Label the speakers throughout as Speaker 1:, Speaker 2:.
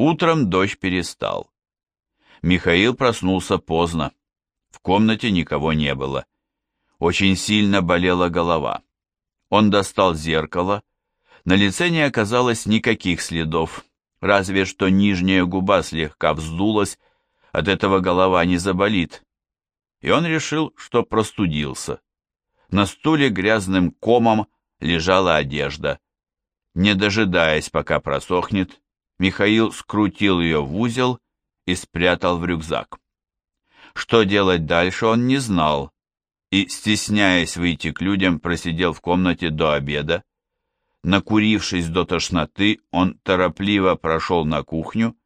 Speaker 1: Утром дождь перестал. Михаил проснулся поздно. В комнате никого не было. Очень сильно болела голова. Он достал зеркало. На лице не оказалось никаких следов, разве что нижняя губа слегка вздулась, от этого голова не заболит. И он решил, что простудился. На стуле грязным комом лежала одежда. Не дожидаясь, пока просохнет, Михаил скрутил ее в узел и спрятал в рюкзак. Что делать дальше он не знал, и, стесняясь выйти к людям, просидел в комнате до обеда. Накурившись до тошноты, он торопливо прошел на кухню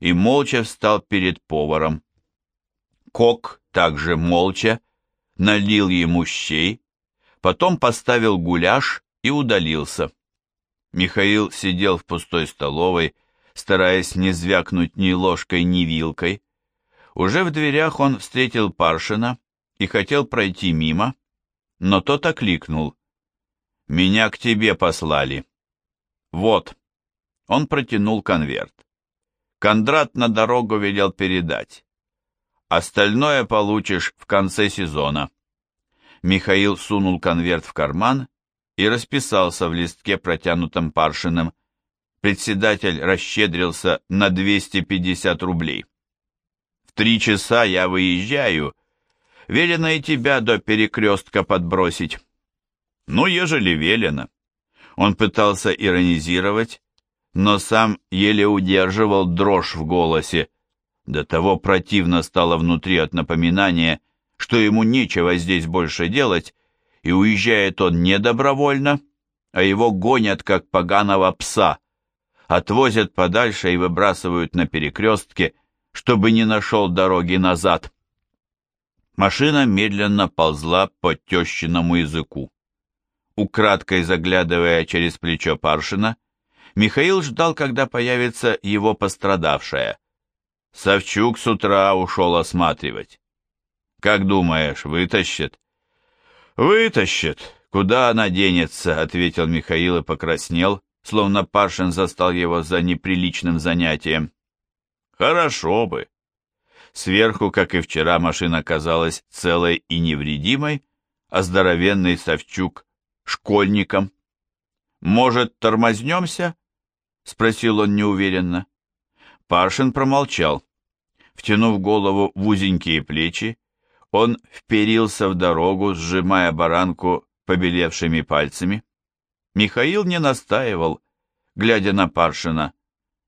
Speaker 1: и молча встал перед поваром. Кок также молча налил ему щей, потом поставил гуляш и удалился. Михаил сидел в пустой столовой, стараясь не звякнуть ни ложкой, ни вилкой. Уже в дверях он встретил Паршина и хотел пройти мимо, но тот окликнул. «Меня к тебе послали». «Вот». Он протянул конверт. Кондрат на дорогу велел передать. Остальное получишь в конце сезона. Михаил сунул конверт в карман и расписался в листке, протянутом Паршиным. Председатель расщедрился на 250 рублей. В три часа я выезжаю. Велено и тебя до перекрестка подбросить. Ну, ежели велено. Он пытался иронизировать, но сам еле удерживал дрожь в голосе. До того противно стало внутри от напоминания, что ему нечего здесь больше делать, и уезжает он не добровольно, а его гонят, как поганого пса, отвозят подальше и выбрасывают на перекрестке, чтобы не нашел дороги назад. Машина медленно ползла по тещиному языку. Украдкой заглядывая через плечо Паршина, Михаил ждал, когда появится его пострадавшая. Савчук с утра ушел осматривать. Как думаешь, вытащит? Вытащит. Куда она денется, ответил Михаил и покраснел, словно Паршин застал его за неприличным занятием. Хорошо бы. Сверху, как и вчера, машина казалась целой и невредимой, а здоровенный Савчук — школьником. «Может, тормознемся?» — спросил он неуверенно. Паршин промолчал. Втянув голову в узенькие плечи, он вперился в дорогу, сжимая баранку побелевшими пальцами. Михаил не настаивал, глядя на Паршина.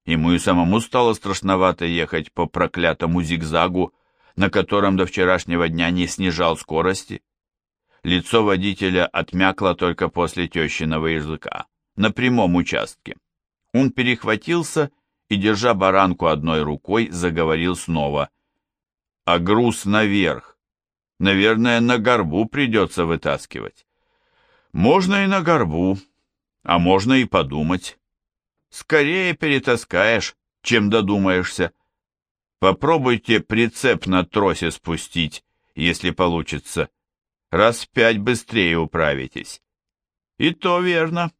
Speaker 1: Ему и самому стало страшновато ехать по проклятому зигзагу, на котором до вчерашнего дня не снижал скорости. Лицо водителя отмякло только после тещиного языка, на прямом участке. Он перехватился и, держа баранку одной рукой, заговорил снова. «А груз наверх. Наверное, на горбу придется вытаскивать». «Можно и на горбу, а можно и подумать. Скорее перетаскаешь, чем додумаешься. Попробуйте прицеп на тросе спустить, если получится. Раз в пять быстрее управитесь». «И то верно.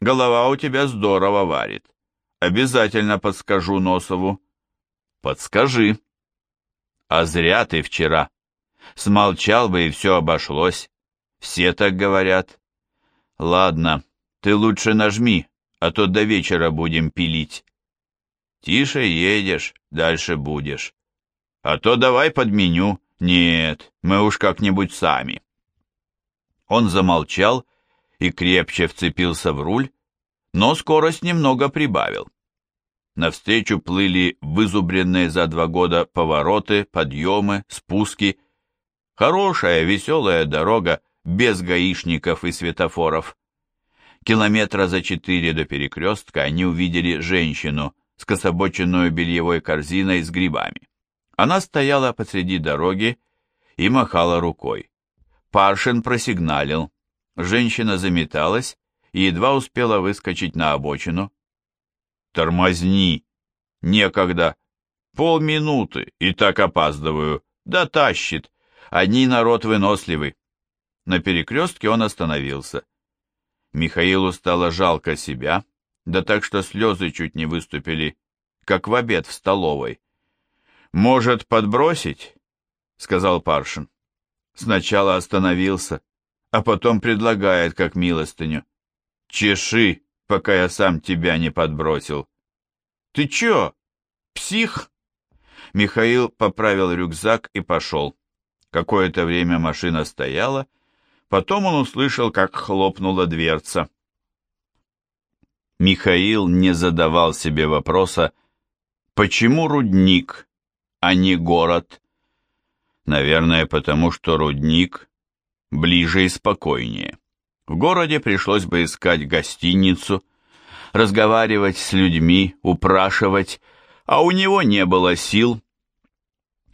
Speaker 1: Голова у тебя здорово варит. Обязательно подскажу Носову. Подскажи. А зря ты вчера. Смолчал бы, и все обошлось. Все так говорят. Ладно, ты лучше нажми, а то до вечера будем пилить. Тише едешь, дальше будешь. А то давай подменю. Нет, мы уж как-нибудь сами. Он замолчал и крепче вцепился в руль, но скорость немного прибавил. Навстречу плыли вызубренные за два года повороты, подъемы, спуски. Хорошая, веселая дорога, без гаишников и светофоров. Километра за четыре до перекрестка они увидели женщину, скособоченную бельевой корзиной с грибами. Она стояла посреди дороги и махала рукой. Паршин просигналил. Женщина заметалась и едва успела выскочить на обочину. «Тормозни! Некогда! Полминуты, и так опаздываю! Да тащит! Одни народ выносливый!» На перекрестке он остановился. Михаилу стало жалко себя, да так что слезы чуть не выступили, как в обед в столовой. «Может, подбросить?» — сказал Паршин. Сначала остановился, а потом предлагает, как милостыню. «Чеши, пока я сам тебя не подбросил». «Ты чё, псих?» Михаил поправил рюкзак и пошел. Какое-то время машина стояла, потом он услышал, как хлопнула дверца. Михаил не задавал себе вопроса, почему рудник, а не город? Наверное, потому что рудник ближе и спокойнее. В городе пришлось бы искать гостиницу, разговаривать с людьми, упрашивать, а у него не было сил.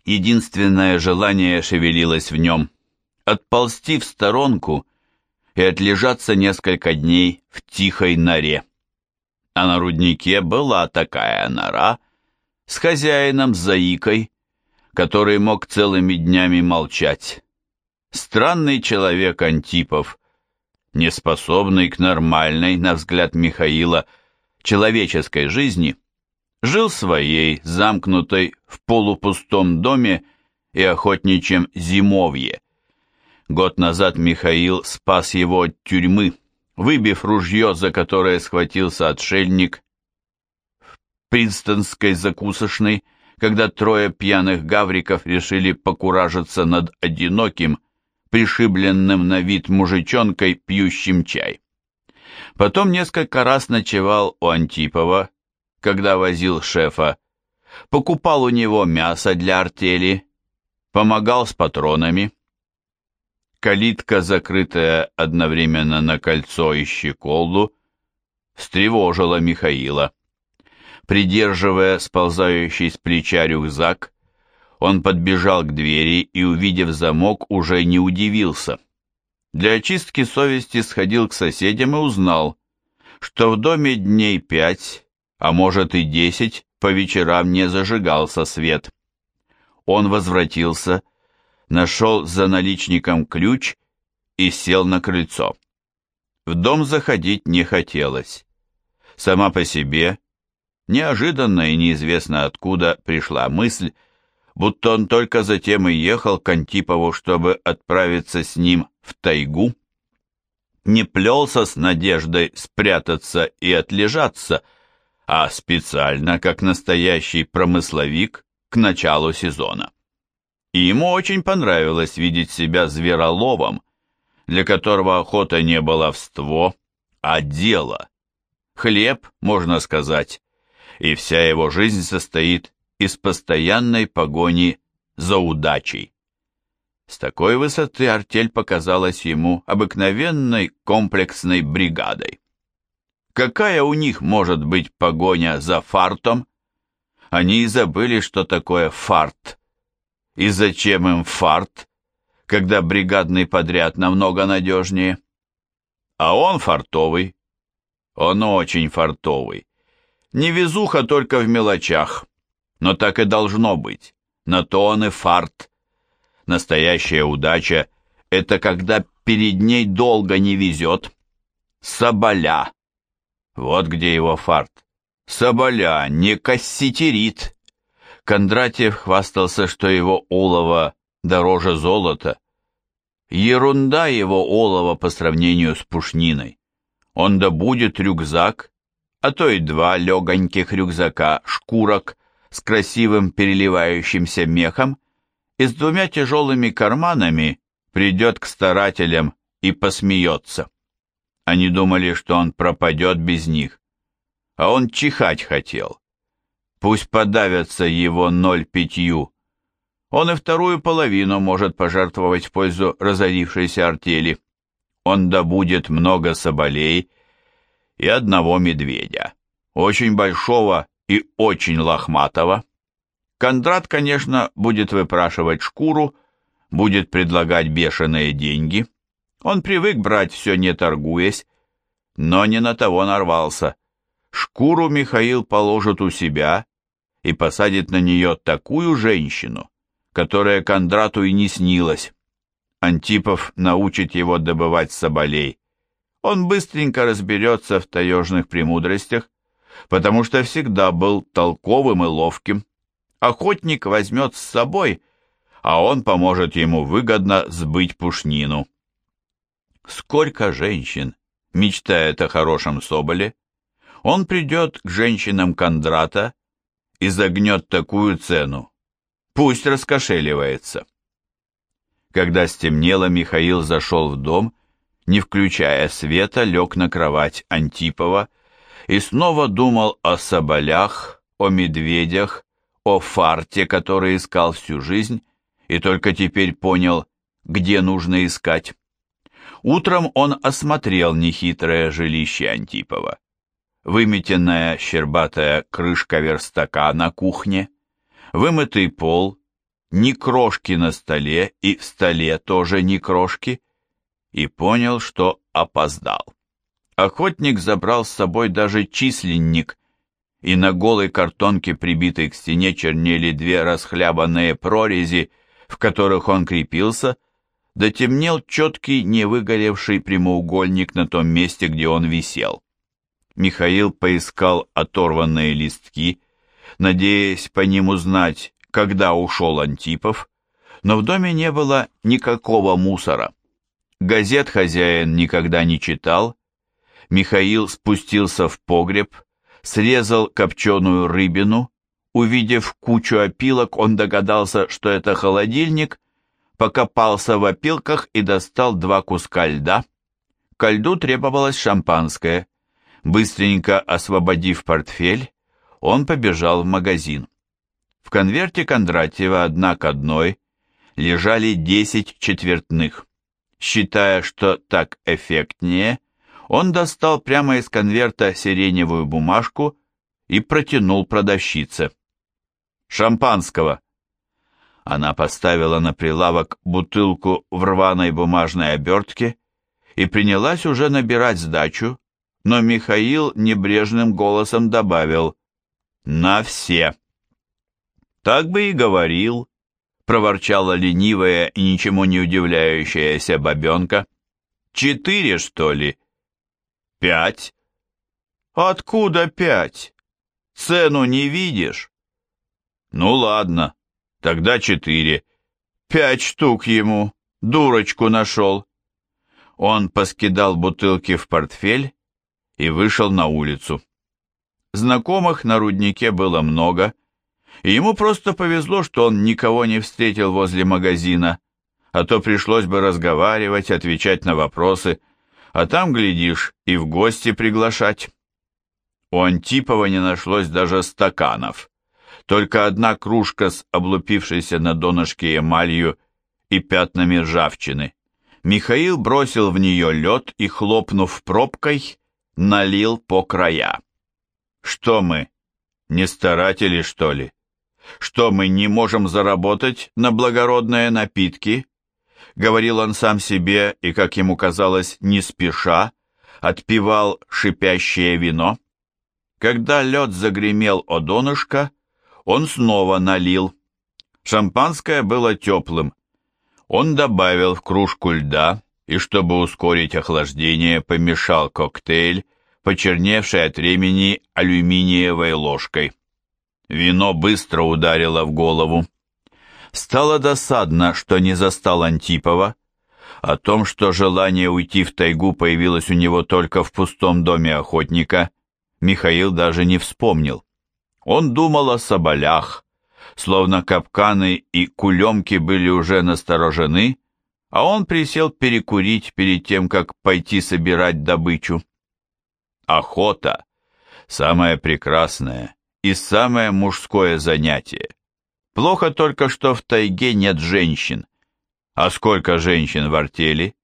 Speaker 1: Единственное желание шевелилось в нем — отползти в сторонку и отлежаться несколько дней в тихой норе а на руднике была такая нора с хозяином Заикой, который мог целыми днями молчать. Странный человек Антипов, неспособный к нормальной, на взгляд Михаила, человеческой жизни, жил своей, замкнутой в полупустом доме и охотничьем зимовье. Год назад Михаил спас его от тюрьмы, Выбив ружье, за которое схватился отшельник в Принстонской закусочной, когда трое пьяных гавриков решили покуражиться над одиноким, пришибленным на вид мужичонкой, пьющим чай. Потом несколько раз ночевал у Антипова, когда возил шефа, покупал у него мясо для артели, помогал с патронами, Калитка, закрытая одновременно на кольцо и щеколду, встревожила Михаила. Придерживая сползающий с плеча рюкзак, он подбежал к двери и, увидев замок, уже не удивился. Для очистки совести сходил к соседям и узнал, что в доме дней пять, а может и десять, по вечерам не зажигался свет. Он возвратился нашел за наличником ключ и сел на крыльцо. В дом заходить не хотелось. Сама по себе, неожиданно и неизвестно откуда пришла мысль, будто он только затем и ехал к Антипову, чтобы отправиться с ним в тайгу. Не плелся с надеждой спрятаться и отлежаться, а специально, как настоящий промысловик, к началу сезона и ему очень понравилось видеть себя звероловом, для которого охота не баловство, а дело. Хлеб, можно сказать, и вся его жизнь состоит из постоянной погони за удачей. С такой высоты артель показалась ему обыкновенной комплексной бригадой. Какая у них может быть погоня за фартом? Они и забыли, что такое фарт. И зачем им фарт, когда бригадный подряд намного надежнее? А он фартовый. Он очень фартовый. Не везуха только в мелочах, но так и должно быть. На то он и фарт. Настоящая удача — это когда перед ней долго не везет. Соболя. Вот где его фарт. Соболя, не кассетерит. Кондратьев хвастался, что его олово дороже золота. Ерунда его олова по сравнению с пушниной. Он добудет рюкзак, а то и два легоньких рюкзака шкурок с красивым переливающимся мехом и с двумя тяжелыми карманами придет к старателям и посмеется. Они думали, что он пропадет без них, а он чихать хотел. Пусть подавятся его ноль пятью. Он и вторую половину может пожертвовать в пользу разорившейся артели. Он добудет много соболей и одного медведя, очень большого и очень лохматого. Кондрат, конечно, будет выпрашивать шкуру, будет предлагать бешеные деньги. Он привык брать все не торгуясь, но не на того нарвался. Шкуру Михаил положит у себя и посадит на нее такую женщину, которая Кондрату и не снилась. Антипов научит его добывать соболей. Он быстренько разберется в таежных премудростях, потому что всегда был толковым и ловким. Охотник возьмет с собой, а он поможет ему выгодно сбыть пушнину. Сколько женщин мечтает о хорошем соболе, он придет к женщинам Кондрата и загнет такую цену. Пусть раскошеливается. Когда стемнело, Михаил зашел в дом, не включая света, лег на кровать Антипова и снова думал о соболях, о медведях, о фарте, который искал всю жизнь, и только теперь понял, где нужно искать. Утром он осмотрел нехитрое жилище Антипова. Выметенная щербатая крышка верстака на кухне, вымытый пол, ни крошки на столе и в столе тоже ни крошки, и понял, что опоздал. Охотник забрал с собой даже численник, и на голой картонке, прибитой к стене, чернели две расхлябанные прорези, в которых он крепился, да темнел четкий невыгоревший прямоугольник на том месте, где он висел. Михаил поискал оторванные листки, надеясь по ним узнать, когда ушел Антипов, но в доме не было никакого мусора. Газет хозяин никогда не читал. Михаил спустился в погреб, срезал копченую рыбину. Увидев кучу опилок, он догадался, что это холодильник, покопался в опилках и достал два куска льда. Ко льду требовалось шампанское. Быстренько освободив портфель, он побежал в магазин. В конверте Кондратьева одна к одной лежали десять четвертных. Считая, что так эффектнее, он достал прямо из конверта сиреневую бумажку и протянул продавщице. «Шампанского!» Она поставила на прилавок бутылку в рваной бумажной обертке и принялась уже набирать сдачу, но Михаил небрежным голосом добавил «На все». «Так бы и говорил», — проворчала ленивая и ничему не удивляющаяся бабенка. «Четыре, что ли?» «Пять». «Откуда пять? Цену не видишь?» «Ну ладно, Тогда четыре. Пять штук ему. Дурочку нашел. Он поскидал бутылки в портфель и вышел на улицу. Знакомых на руднике было много, и ему просто повезло, что он никого не встретил возле магазина, а то пришлось бы разговаривать, отвечать на вопросы, а там, глядишь, и в гости приглашать. У Антипова не нашлось даже стаканов только одна кружка с облупившейся на донышке эмалью и пятнами ржавчины. Михаил бросил в нее лед и, хлопнув пробкой, налил по края. Что мы, не старатели, что ли? Что мы не можем заработать на благородные напитки? Говорил он сам себе и, как ему казалось, не спеша, отпивал шипящее вино. Когда лед загремел о донышко, он снова налил. Шампанское было теплым. Он добавил в кружку льда и, чтобы ускорить охлаждение, помешал коктейль, почерневший от времени алюминиевой ложкой. Вино быстро ударило в голову. Стало досадно, что не застал Антипова. О том, что желание уйти в тайгу появилось у него только в пустом доме охотника, Михаил даже не вспомнил. Он думал о соболях, словно капканы и кулемки были уже насторожены, а он присел перекурить перед тем, как пойти собирать добычу. Охота – самое прекрасное и самое мужское занятие. Плохо только, что в тайге нет женщин. А сколько женщин в артели?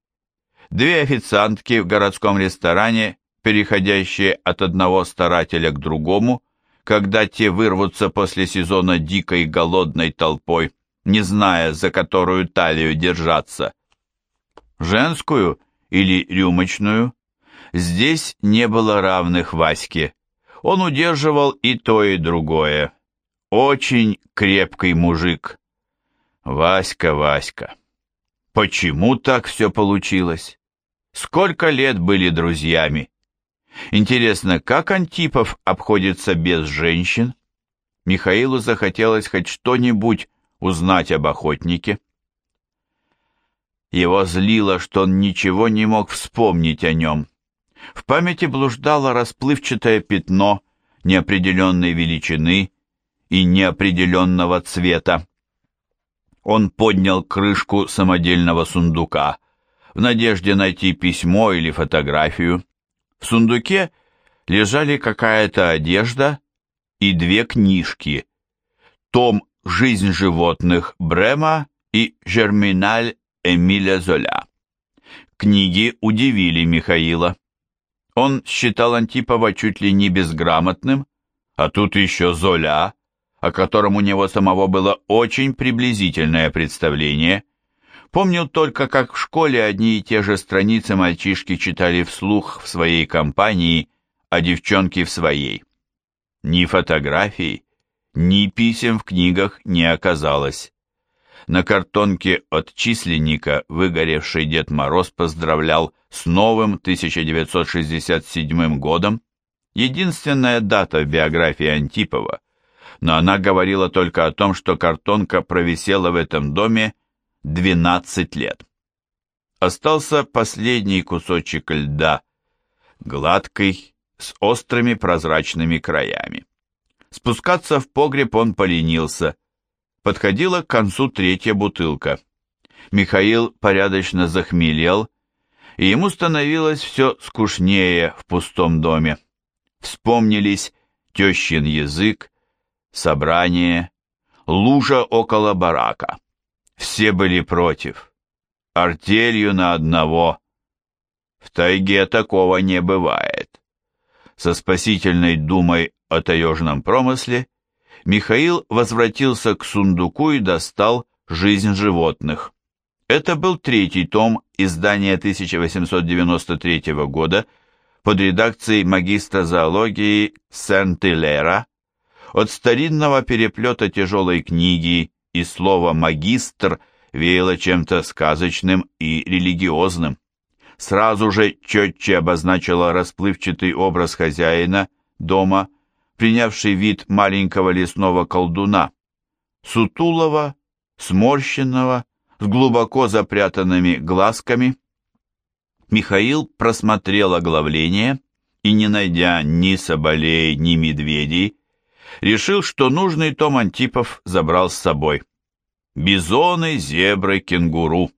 Speaker 1: Две официантки в городском ресторане, переходящие от одного старателя к другому – когда те вырвутся после сезона дикой голодной толпой, не зная, за которую талию держаться. Женскую или рюмочную? Здесь не было равных Ваське. Он удерживал и то, и другое. Очень крепкий мужик. Васька, Васька. Почему так все получилось? Сколько лет были друзьями? Интересно, как Антипов обходится без женщин? Михаилу захотелось хоть что-нибудь узнать об охотнике. Его злило, что он ничего не мог вспомнить о нем. В памяти блуждало расплывчатое пятно неопределенной величины и неопределенного цвета. Он поднял крышку самодельного сундука в надежде найти письмо или фотографию. В сундуке лежали какая-то одежда и две книжки. Том «Жизнь животных» Брема и «Жерминаль» Эмиля Золя. Книги удивили Михаила. Он считал Антипова чуть ли не безграмотным, а тут еще Золя, о котором у него самого было очень приблизительное представление. Помнил только, как в школе одни и те же страницы мальчишки читали вслух в своей компании, а девчонки в своей. Ни фотографий, ни писем в книгах не оказалось. На картонке от численника выгоревший Дед Мороз поздравлял с новым 1967 годом, единственная дата в биографии Антипова, но она говорила только о том, что картонка провисела в этом доме 12 лет. Остался последний кусочек льда, гладкий, с острыми прозрачными краями. Спускаться в погреб он поленился. Подходила к концу третья бутылка. Михаил порядочно захмелел, и ему становилось все скучнее в пустом доме. Вспомнились тещин язык, собрание, лужа около барака. Все были против. Артелью на одного. В тайге такого не бывает. Со спасительной думой о таежном промысле Михаил возвратился к сундуку и достал «Жизнь животных». Это был третий том издания 1893 года под редакцией магистра зоологии Сент-Илера. От старинного переплета тяжелой книги и слова «магистр» веяло чем-то сказочным и религиозным. Сразу же четче обозначила расплывчатый образ хозяина дома, принявший вид маленького лесного колдуна, сутулого, сморщенного, с глубоко запрятанными глазками. Михаил просмотрел оглавление и, не найдя ни соболей, ни медведей, решил, что нужный том Антипов забрал с собой. Бизоны, зебры, кенгуру.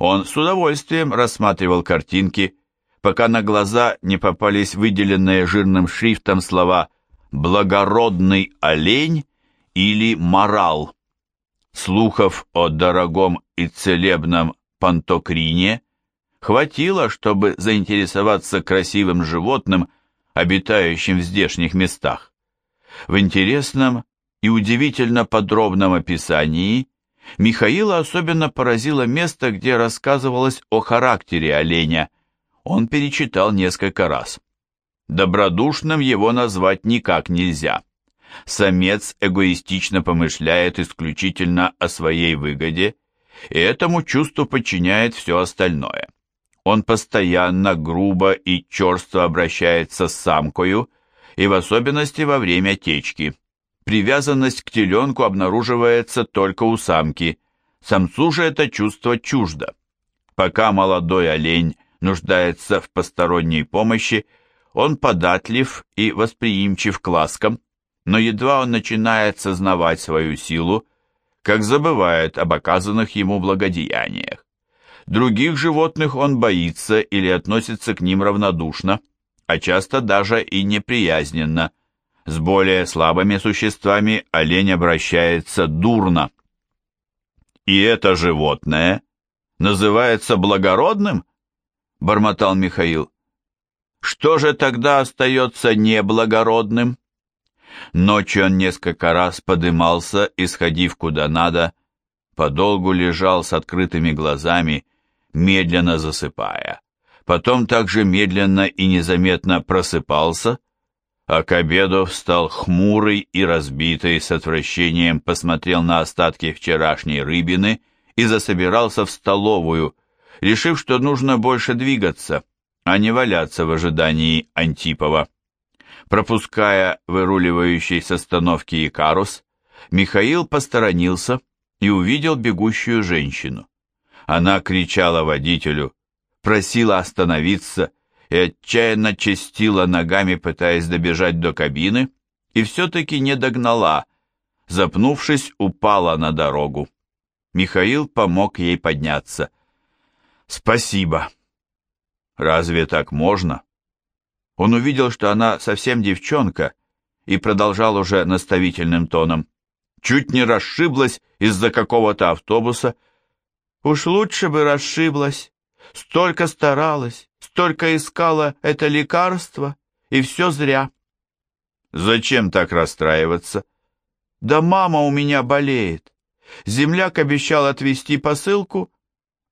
Speaker 1: Он с удовольствием рассматривал картинки, пока на глаза не попались выделенные жирным шрифтом слова «благородный олень» или «морал». Слухов о дорогом и целебном пантокрине хватило, чтобы заинтересоваться красивым животным, обитающим в здешних местах. В интересном и удивительно подробном описании Михаила особенно поразило место, где рассказывалось о характере оленя. Он перечитал несколько раз. Добродушным его назвать никак нельзя. Самец эгоистично помышляет исключительно о своей выгоде, и этому чувству подчиняет все остальное. Он постоянно грубо и черство обращается с самкою, и в особенности во время течки. Привязанность к теленку обнаруживается только у самки, самцу же это чувство чуждо. Пока молодой олень нуждается в посторонней помощи, он податлив и восприимчив к ласкам, но едва он начинает сознавать свою силу, как забывает об оказанных ему благодеяниях. Других животных он боится или относится к ним равнодушно, а часто даже и неприязненно. С более слабыми существами олень обращается дурно. «И это животное называется благородным?» — бормотал Михаил. «Что же тогда остается неблагородным?» Ночью он несколько раз подымался и, сходив куда надо, подолгу лежал с открытыми глазами, медленно засыпая. Потом также медленно и незаметно просыпался, а к обеду встал хмурый и разбитый, с отвращением посмотрел на остатки вчерашней рыбины и засобирался в столовую, решив, что нужно больше двигаться, а не валяться в ожидании Антипова. Пропуская выруливающий с остановки Икарус, Михаил посторонился и увидел бегущую женщину. Она кричала водителю, просила остановиться и отчаянно чистила ногами, пытаясь добежать до кабины, и все-таки не догнала, запнувшись, упала на дорогу. Михаил помог ей подняться. «Спасибо!» «Разве так можно?» Он увидел, что она совсем девчонка, и продолжал уже наставительным тоном. Чуть не расшиблась из-за какого-то автобуса. Уж лучше бы расшиблась. Столько старалась, столько искала это лекарство, и все зря. Зачем так расстраиваться? Да мама у меня болеет. Земляк обещал отвезти посылку.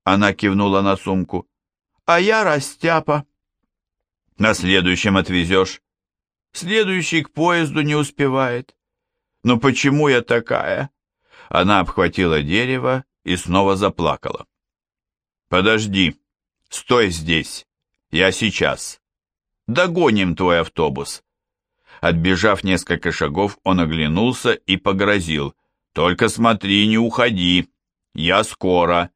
Speaker 1: Она кивнула на сумку. А я растяпа. На следующем отвезешь. Следующий к поезду не успевает. Но почему я такая? Она обхватила дерево и снова заплакала. Подожди, стой здесь. Я сейчас. Догоним твой автобус. Отбежав несколько шагов, он оглянулся и погрозил. «Только смотри, не уходи. Я скоро.